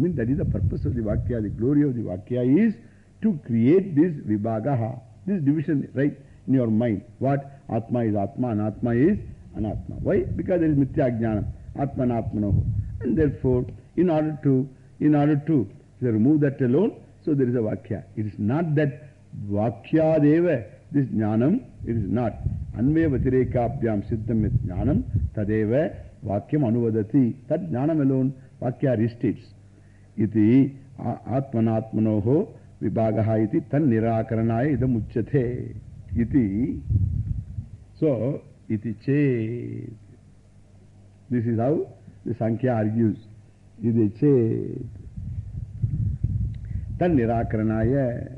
means that is the purpose of the Vakya. The glory of the Vakya is to create this Vibhagaha, this division right in your mind. What? Atma is Atma, Anatma is Anatma. Why? Because there is Mithya Jnanam, Atma Anatmanoho. And therefore, in order to, in order to so remove that alone, so there is a Vakya. It is not that Vakya Deva, this Jnanam, it is not. Anve Vatireka Siddham with Jnanam, Tadeva Vakyam Anuvadati. That Jnanam alone, Vakya restates. Atmanatmanoho Vibhagaha iti tan nirakaranaya idam uchyate. Iti. So, iti chet. This is how the Sankhya argues. Iti chet. Tan nirakaranaya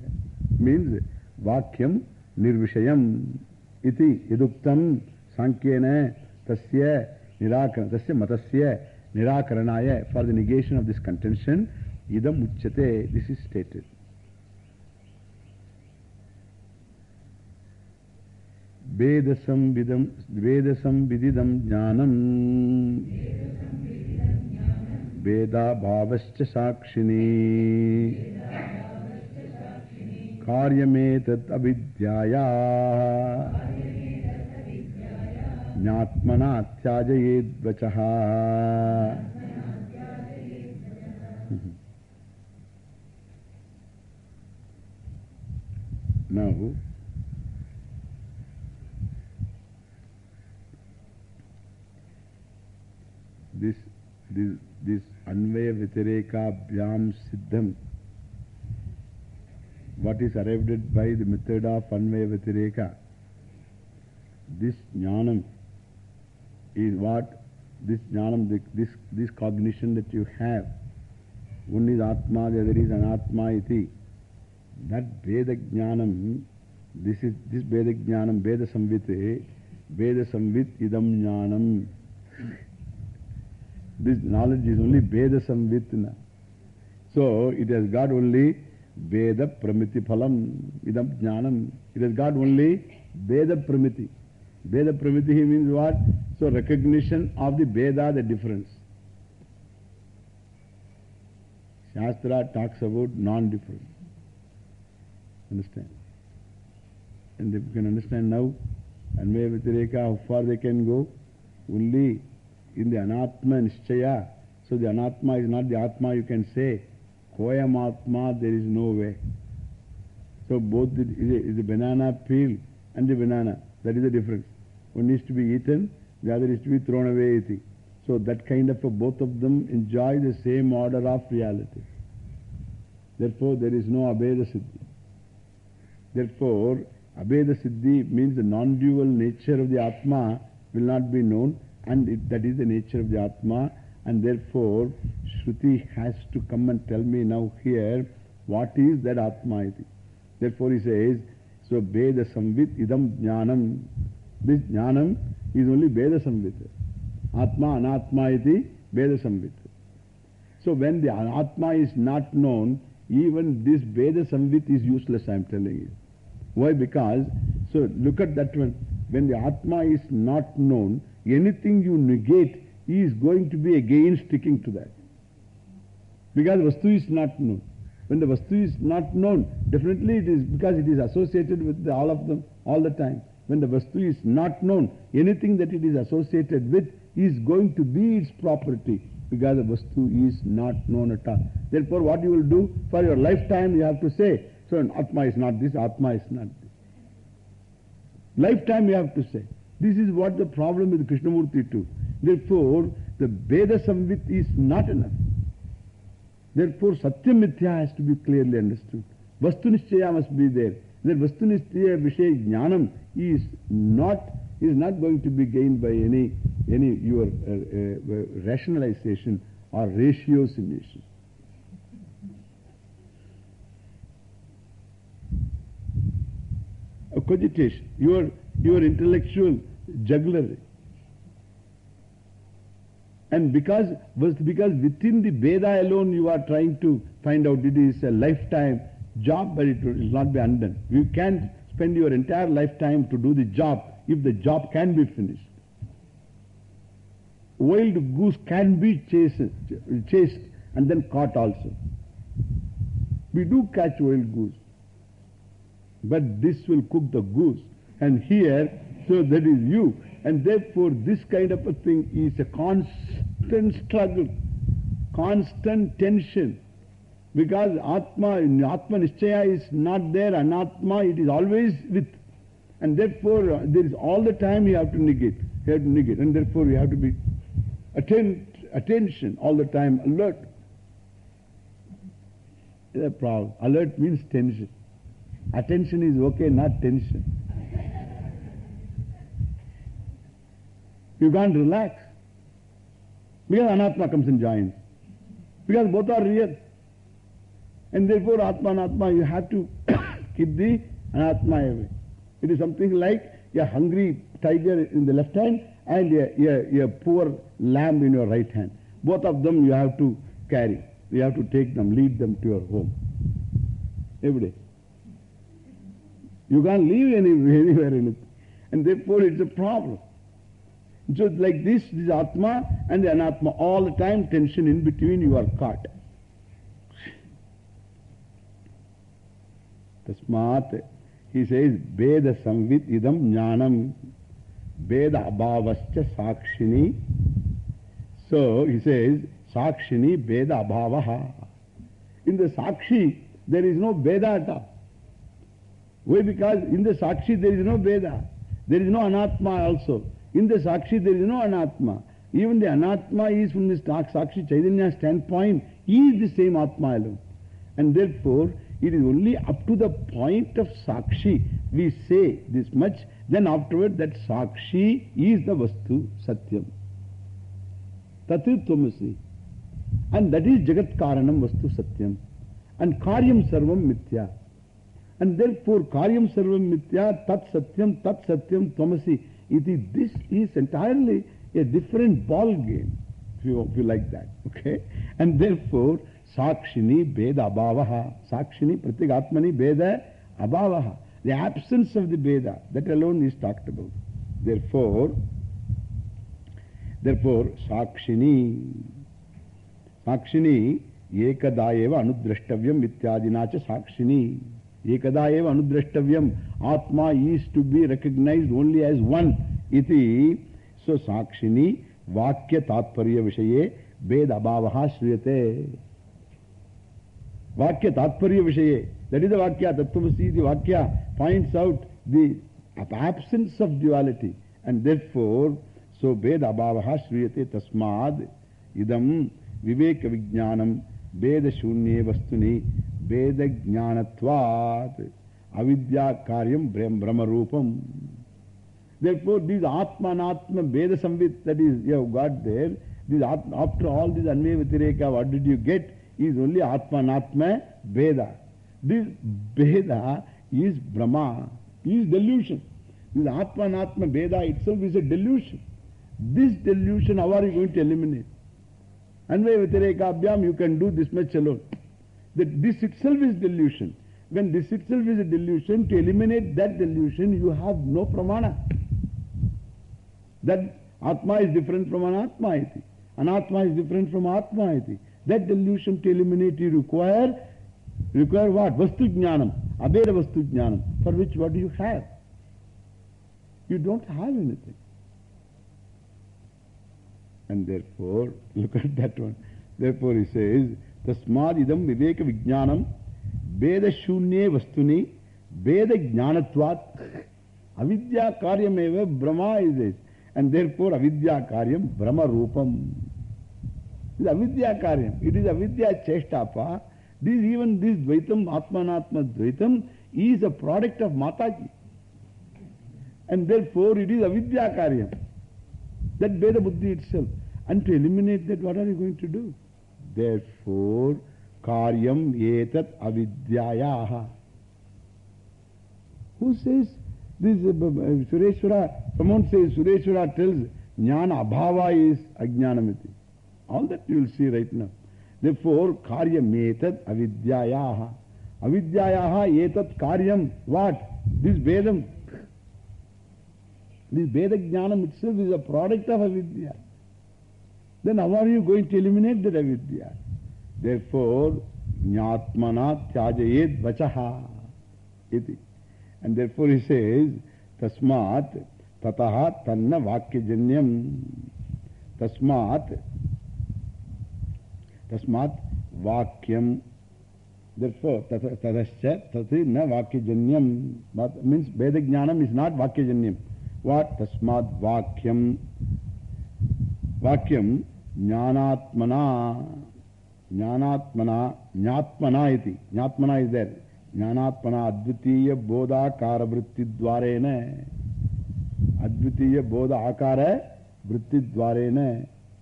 means Vakyam nirvishayam. Iti iduktam Sankhya tasya nirakaran, tasya matasya nirakaranaya for the negation of this contention. Idam uchyate. This is stated. Vedasam vidam, Vedasam vididam jnanam Veda bhavascha sakshini Karyametat avidyaya Jnatmana tyajayed vachaha Now this, this, this Anvaya Vitareka Bhyam Siddham, what is arrived at by the method of Anvaya Vitareka, this Jnanam is what this Jnanam, this, this cognition that you have, one is Atma, the other is Anatma iti. That Veda Jnanam, this is this Veda Jnanam, Veda Samvite, Veda Samvit idam Jnanam. This knowledge is only Veda Samvitna. So it has got only Veda Pramiti Phalam, Idam Jnanam. It has got only Veda Pramiti. Veda Pramiti means what? So recognition of the Veda, the difference. Shastra talks about non-difference. Understand? And if you can understand now, Anvaya Vitareka, how far they can go, only in the Anatma Nishchaya. So the Anatma is not the Atma, you can say. Koyam Atma, there is no way. So both the, is, is the banana peel and the banana. That is the difference. One is to be eaten, the other is to be thrown away. So that kind of a, both of them enjoy the same order of reality. Therefore, there is no Abheda Siddhi. Therefore, Abheda Siddhi means the non-dual nature of the Atma will not be known and it, that is the nature of the Atma and therefore Shruti has to come and tell me now here what is that Atma. Therefore he says, so Veda Samvit idam jnanam. This jnanam is only Veda Samvit. Atma anatma iti Veda Samvit. So when the Atma is not known, even this Veda Samvit is useless, I am telling you. Why? Because, so look at that one. When the Atma is not known, anything you negate is going to be again sticking to that. Because Vastu is not known. When the Vastu is not known, definitely it is because it is associated with the, all of them all the time. When the Vastu is not known, anything that it is associated with is going to be its property because the Vastu is not known at all. Therefore, what you will do for your lifetime, you have to say, so Atma is not this, Atma is not this. Lifetime you have to say. This is what the problem with Krishnamurti too. Therefore, the Veda Samvit is not enough. Therefore, Satyam Mithya has to be clearly understood. Vastunishchaya must be there. That Vastunishchaya Vishay Jnanam is not, is not going to be gained by any, any your uh, uh, rationalization or ratiocination. A cogitation, your, your intellectual jugglery. And because, because within the Veda alone you are trying to find out it is a lifetime job, but it will not be undone. You can't spend your entire lifetime to do the job if the job can be finished. Wild goose can be chased, chased and then caught also. We do catch wild goose. But this will cook the goose. And here, so that is you. And therefore, this kind of a thing is a constant struggle, constant tension. Because Atma, Atma Nishchaya is not there, Anatma, it is always with. And therefore, uh, there is all the time you have to negate. You have to negate. And therefore, you have to be attent, attention all the time, alert. The problem. Alert means tension. Attention is okay, not tension. You can't relax. Because Anatma comes and joins. Because both are real. And therefore, Atma and Atma, you have to keep the Anatma away. It is something like a hungry tiger in the left hand and a, a, a poor lamb in your right hand. Both of them you have to carry. You have to take them, lead them to your home. Every day. You can't leave any, anywhere in it. And therefore it's a problem. So like this, this Atma and the Anatma, all the time tension in between you are caught. Tasmat, he says, Veda samvit idam jnanam, Veda abhavascha sakshini. So he says, Sakshini Veda abhavaha. In the Sakshi, there is no Veda at all. Why? Because in the Sakshi there is no Veda. There is no Anatma also. In the Sakshi there is no Anatma. Even the Anatma is from the Sakshi Chaitanya standpoint, he is the same Atma alone. And therefore, it is only up to the point of Sakshi we say this much, then afterward that Sakshi is the Vastu, Satyam. Tatu Tvamasi. And that is Jagat Karanam Vastu Satyam. And Karyam Sarvam Mithya. And therefore Karyam Sarvam Mithya, Tat Satyam, Tat Satyam, Tvamasi. Iti, this is entirely a different ball game, if you, if you like that. Okay? And therefore, Sakshini Veda Abhavaha. Sakshini Pratigatmani Veda Abhavaha. The absence of the Veda, that alone is talked about. Therefore, therefore, Sakshini, Sakshini, ekadaeva anudrashtavyam ityadina cha Sakshini. ये कदा एव अनुद्रष्टव्यम। Atma is to be recognised only as one इति सो साक्षिणी वाक्य तात्पर्य विषय भेद अभाव श्रूयते। वाक्य तात्पर्य विषय दट इज़ वाक्य तत्वसी वाक्य points out the absence of duality and that for so वेद अभाव श्रूयते तस्माद इदम विवेक विज्ञानम Veda Vastuni Veda Avidya Karyam Brahma Therefore, this Atma and Atma Veda Samvit that is you have got there, this Atma, after all this Anvaya Vitireka, what did you get? Is only Atma and Atma Veda. This Veda is Brahma, is delusion. This Atma and Atma Veda itself is a delusion. This delusion, how are you going to eliminate? Anvaya Vitireka Abhyam, you can do this much alone. That this itself is delusion. When this itself is a delusion, to eliminate that delusion, you have no pramana. That Atma is different from Anatma iti. Anatma is different from Atma iti. That delusion to eliminate you require, require what? Vastu jnanam. Abeda vastu jnanam. For which what do you have? You don't have anything. And therefore, look at that one. Therefore he says, Tasmad idam viveka vijnanam Veda shunye vastuni Veda jnanatvat Avidya karyameva Brahma is it. And therefore avidya karyam Brahma rupam. It is avidya karyam. It is avidya cheshtapa. This even this Dvaitam, Atmanatma Dvaitam is a product of Mataji. And therefore it is avidya karyam. That Veda Buddhi itself. And to eliminate that, what are you going to do? Therefore, karyam etat avidyayaha. Who says this? Uh, Sureshwara, someone says, Sureshwara tells jnana abhava is ajnanamiti. All that you will see right now. Therefore, karyam etat avidyayaha. Avidyayaha etat karyam. What? This Vedam. This Veda jnanam itself is a product of avidya. Then how are you going to eliminate that avidya? Therefore, Jnatmana Tyajayet Vachaha. Iti. And therefore he says, Tasmat Tataha Tanna Vakyajanyam. Tasmat Tasmat Vakyam. Therefore, Tadascha Tati Na Vakyajanyam. Means Vedajnanam is not Vakyajanyam. What? Tasmat Vakyam. Vakyam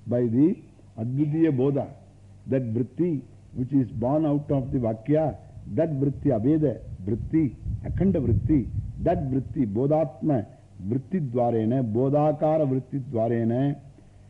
By the Advitiya Bodha. That Vritti which is born out of the Vakya. That Vritti Aveda. Vritti. Akhanda Vritti. That Vritti Bodhatma. Vritti Dvarena. Bodhakara Vritti Dvarena.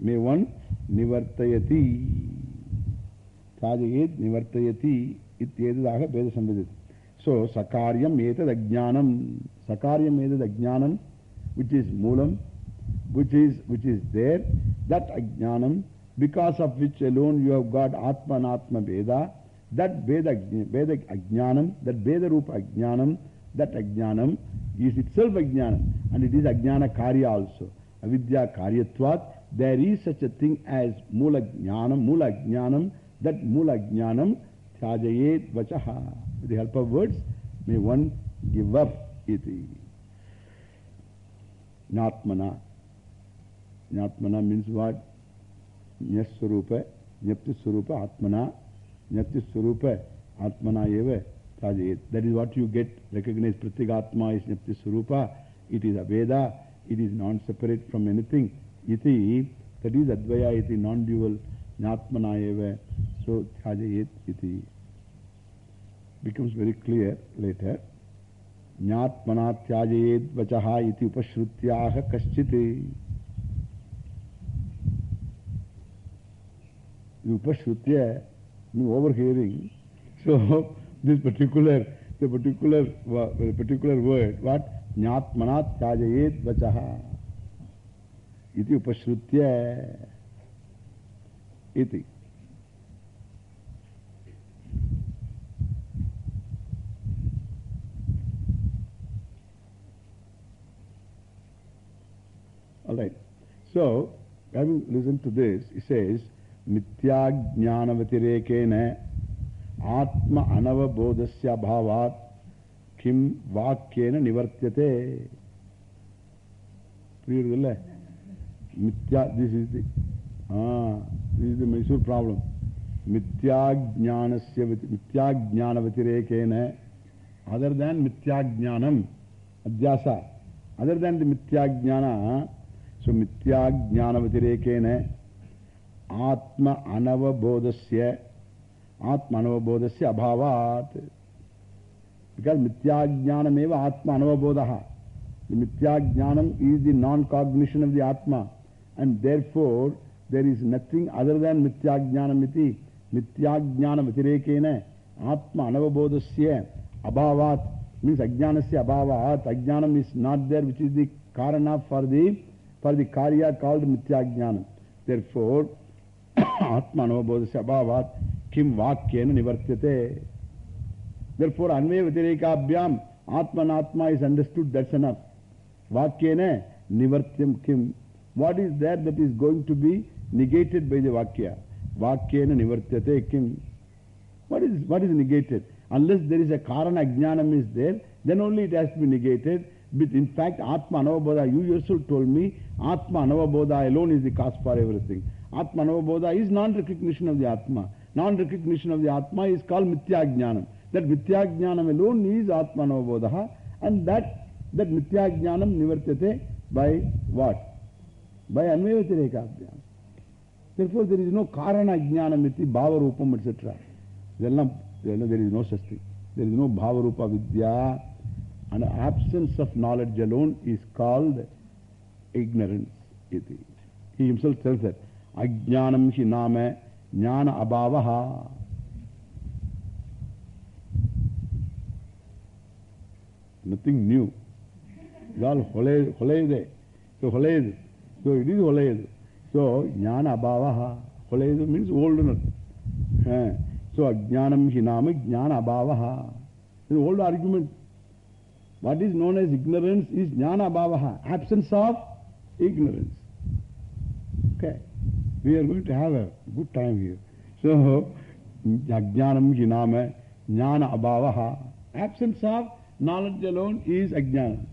may one Nivartayati. Tyajayet Nivartayati. Ityedadaha Veda Samvedit. So, Sakaryam etad ajnanam. Sakaryam etad ajnanam, which is Moolam, which is, which is there, that ajnanam, because of which alone you have got Atma and Atma Veda, that Veda, Veda ajnanam, that Veda Rupa ajnanam, that ajnanam is itself ajnanam, and it is ajnana karya also. Avidya karyatvat, there is such a thing as Mula jnanam, Mula jnanam, that Mula jnanam Tyajayet vachaha. With the help of words, may one give up iti. Jnatmana. Jnatmana means what? Nyaswarupa, Nyaptiswarupa, Atmana. Nyaptiswarupa, Atmana eva Tyajayet. That is what you get recognized. Pratigatma is Nyaptiswarupa. It is Aveda. It is non-separate from anything. Iti. That is Advaya iti, non-dual. Jnatmana eva. So, Tyajayet iti. becomes very clear later. Jnatmana tyajayet vachaha iti upashrutyaha kaschiti. Upashrutya, means overhearing. So, this particular, the particular, the particular word, what? ज्ञात्मना त्याजयेत वचः इति उपश्रुत्य इति All right. So, having listened to this, he says, Nitya Jnanavatireke ne Atma Anavabodhasya Bhavat கிம் வாக்கியன நிவர்த்தியதே. புரியுறது இல்லை மித்யா this is the this is the Mysore problem மித்யாஜானசிய மித்யாஜான வத்திரேகேன. Other than மித்யாஜானம் அத்தியாசா. அதர் தேன் தி மித்யாஜானா ஸோ மித்யாஜான வத்திரேகேன. ஆத்ம அனவபோதஸ்ய ஆத்ம அனவபோதஸ்ய அபாவாத். Because Mithya Jnanam eva Atma Anavabodaha. The Mithya Jnanam is the non-cognition of the Atma. And therefore, there is nothing other than Mithya Jnanam iti. Mithya Jnana Vatirekena Atma Anavabodhasya Abhavat. Means Ajnanasya Abhavat. Ajnanam is not there, which is the Karana for the for the karya called Mithya Jnanam. Therefore, Atma Anavabodhasya Abhavat Kim Vakyena Nivartyate. Therefore, Anvaya Vatireka Atma is understood, that's enough. Vakyena Nivartyam Kim. What is there that is going to be negated by the Vakya? Vakyena Nivartyate Kim. What is, what is negated? Unless there is a Karana Ajnanam is there, then only it has to be negated. But in fact, Atma Anavabodha, you yourself told me, Atma Anavabodha alone is the cause for everything. Atma Anavabodha is non-recognition of the Atma. Non-recognition of the Atma is called Mithya Jnanam. That Vityajnanam alone is Atmanobodaha and that, that Nityajnanam Nivartate by what? By Anvayavacharekabhyam. Therefore there is no Karana Jnanam iti Bhava Rupam etc. There is no such thing. There is no Bhava Rupa Vidya and absence of knowledge alone is called ignorance iti. He himself tells that Ajnanam hi name Jnana Abhavaha. Nothing new. It's all holayde. So holayde. So it is holayde. So jnana abhavaha. Holayde means oldness. Eh. So ajnanam hi nama jnana abhavaha. It's an old argument. What is known as ignorance is jnana abhavaha. Absence of ignorance. Okay. We are going to have a good time here. So, ajnanam hi nama jnana abhavaha. Absence of knowledge alone is ajnana.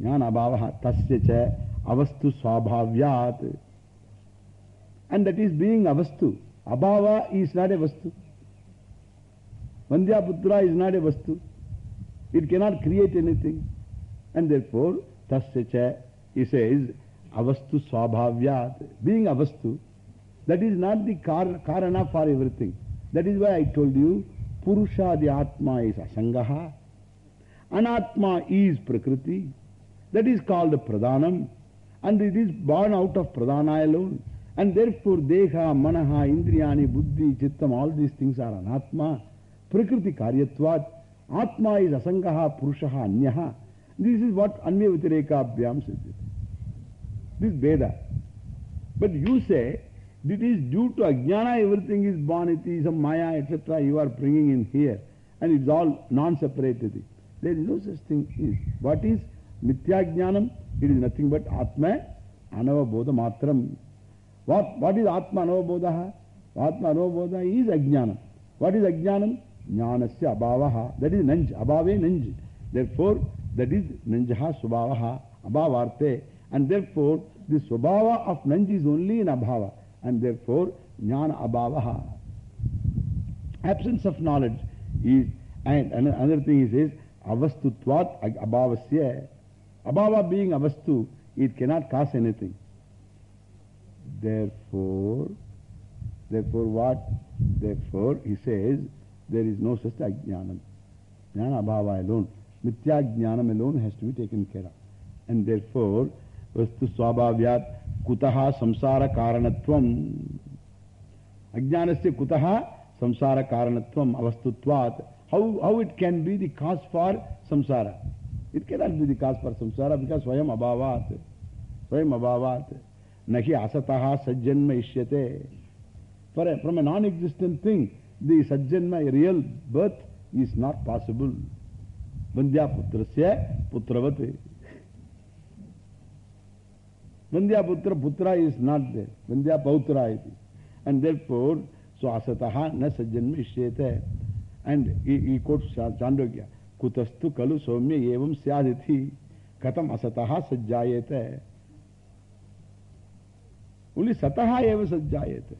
Jnana abhavaha tasya cha avastu swabhavyat. And that is being avastu. Abhava is not a vastu. Vandhyaputra is not a vastu. It cannot create anything. And therefore, tasya cha, he says, avastu swabhavyat. Being avastu, that is not the kar karana for everything. That is why I told you, Purusha the Atma is Asangaha. Anatma is Prakriti. That is called Pradhanam. And it is born out of Pradhana alone. And therefore, Deha, Manaha, Indriyani, Buddhi, Chittam, all these things are Anatma. Prakriti Karyatvat. Atma is Asangaha, Purushaha, Anyaha. This is what Anya Vitireka Abhyam says. This Veda. But you say, it is due to Ajnana, everything is born, it is a Maya, etc. You are bringing in here. And it's all non-separated. There is no such thing. Is. What is Mithya Jnanam? It is nothing but Atma Anavabodha Matram. What, what is Atma Anavabodha? Atma Anavabodha is Ajnanam. What is Ajnanam? Jnanasya Abhavaha. That is Nanj. Abhave Nanj. Therefore, that is Nanjaha Subhavaha. Abhavarte. And therefore, the Subhava of Nanj is only in Abhava. And therefore, Jnana Abhavaha. Absence of knowledge is, and another thing he says, Avastutvat Abhavasya. Abhava being Avastu, it cannot cause anything. Therefore, therefore what? Therefore, he says, there is no such ajnanam. Jnana abhava alone. Mithya jnanam alone has to be taken care of. And therefore, vastu swabhavyat kutaha samsara karanatvam. Ajnanasya kutaha samsara karanatvam avastutvat. How, how it can be the cause for samsara? It cannot be the cause for samsara because swayam abhavat. Swayam abhavat. Nahi asataha sajjanma ishyate. For a, from a non-existent thing, the sajjanma, real birth, is not possible. Vandhya putrasya putravati. Vandhya putra putra is not there. Vandhya pautra iti. And therefore, so asataha na sajjanma ishyate. And he, he quotes Chandogya. Kutastu kalu somya evam syadithi. Katam asataha sajjayate. Only sataha eva sajjayate.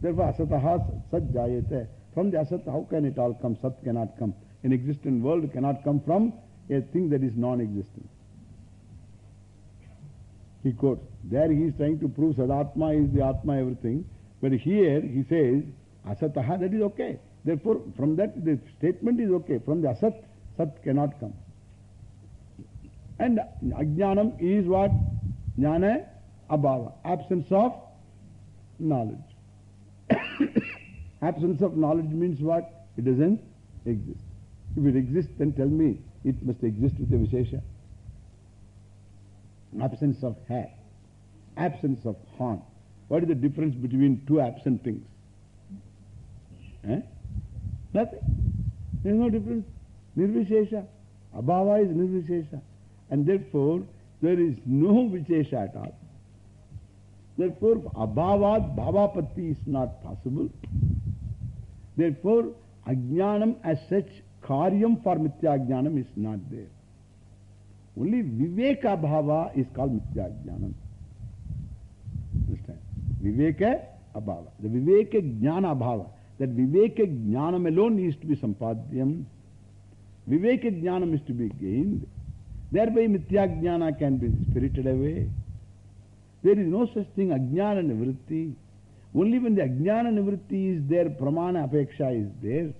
Therefore, asataha sajjayate. From the asat, how can it all come? Sat cannot come. An existent world cannot come from a thing that is non-existent. He quotes. There he is trying to prove Sadatma is the Atma everything. But here he says, Asataha, that is okay. Therefore, from that the statement is okay. From the Asat, Sat cannot come. And Ajnanam is what? Jnana Abhava. Absence of knowledge. Absence of knowledge means what? It doesn't exist. If it exists, then tell me it must exist with a Vishesha. Absence of hair. Absence of horn. What is the difference between two absent things? Eh? Nothing. There is no difference. Nirvishesha. Abhava is Nirvishesha. And therefore, there is no Vishesha at all. Therefore, Abhavat Bhavapatti is not possible. Therefore, Ajnanam as such, Karyam for Mithya Ajnanam is not there. Only Viveka Bhava is called Mithya Ajnanam. Understand? Viveka Abhava. The Viveka Jnana Bhava. That Viveka Jnanam alone needs to be Sampadyam. Viveka Jnanam is to be gained. Thereby Mithya Jnana can be spirited away. There is no such thing, Ajnana Nivritti. Only when the Ajnana Nivritti is there, Pramana Apeksha is there.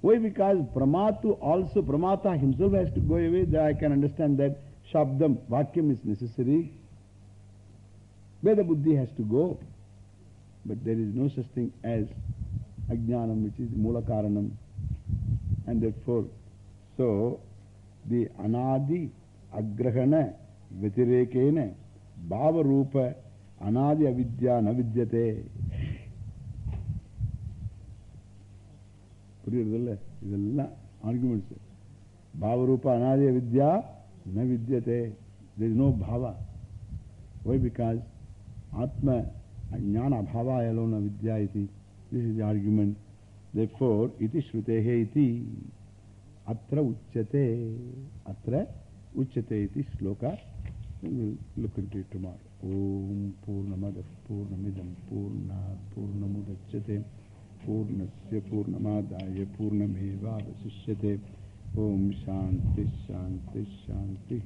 Why? Because Pramatu also, Pramata himself has to go away. Then I can understand that Shabdam, Vakyam is necessary. Veda Buddhi has to go. But there is no such thing as Ajnanam, which is Mulakaranam. And therefore, so the Anadi Agrahana Vatirekena Bhava Rupa Anadi Avidya Navidyate. プリルルルルル arguments. Bhavarupa anadya vidya na vidyate. There is no bhava. Why? Because Atma jnana bhava alone avidya iti. This is the argument therefore iti shrutehe iti atra uchyate atra uchyate iti shloka we will look into it tomorrow om purnamadav purnamidam purnat purnamudachyate पूर्णस्य पूर्णमादाय पूर्णमेवावशिष्यते ओम शांति शांति शांति